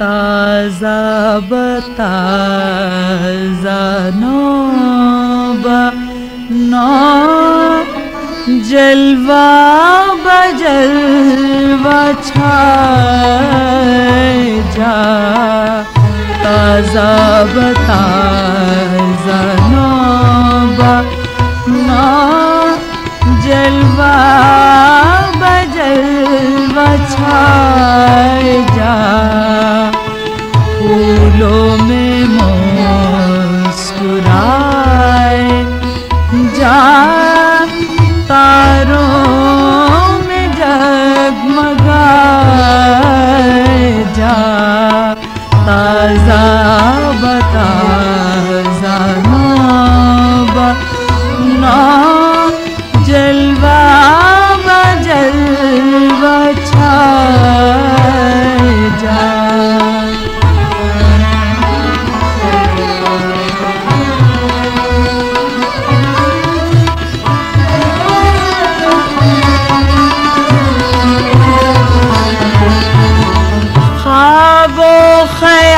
تازہ بتازہ نو نو جلوہ بجلوہ چھائے جا تازہ بتازہ خیر۔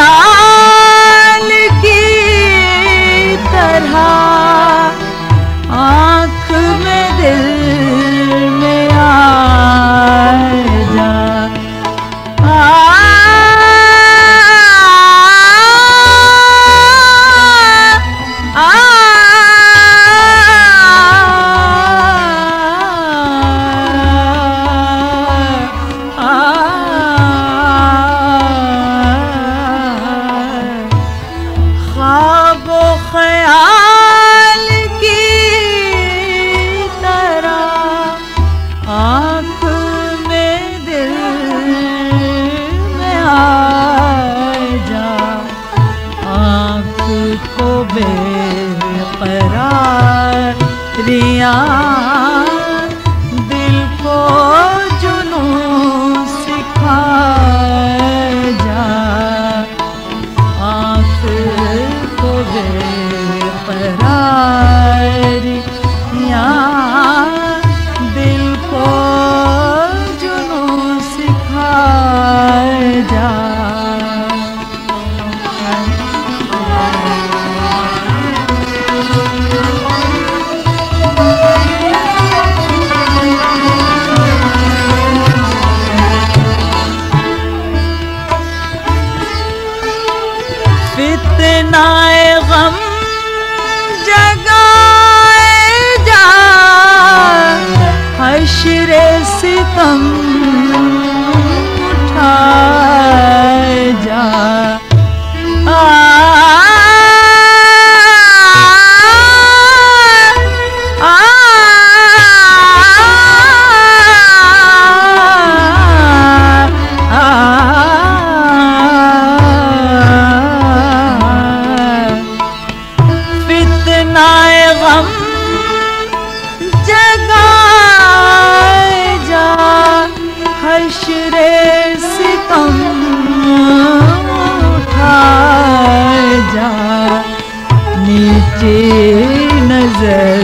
نظر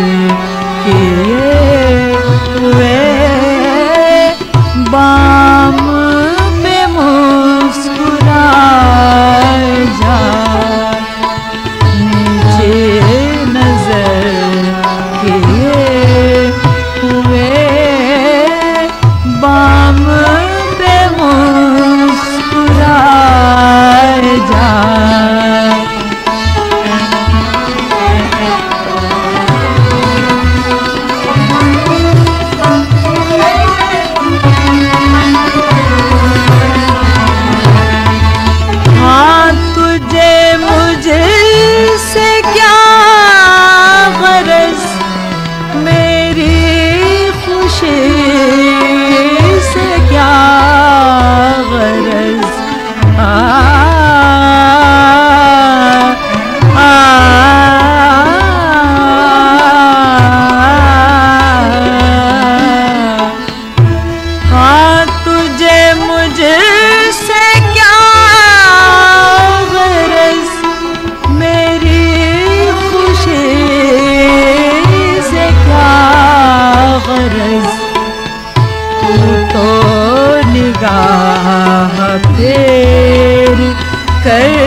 کیا۔ کر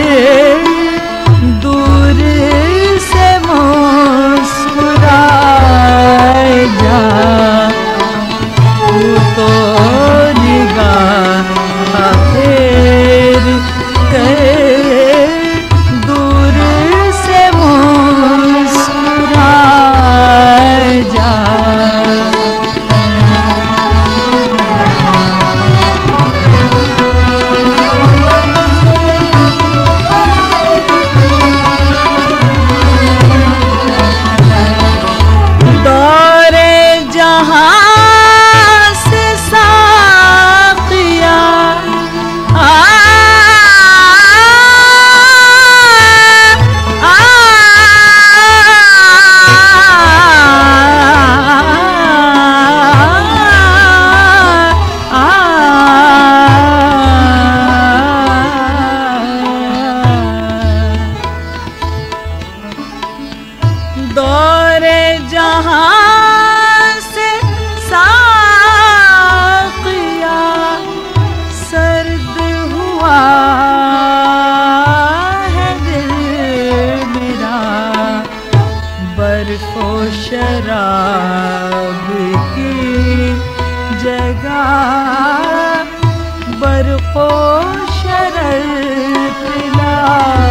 برقو شرر پلا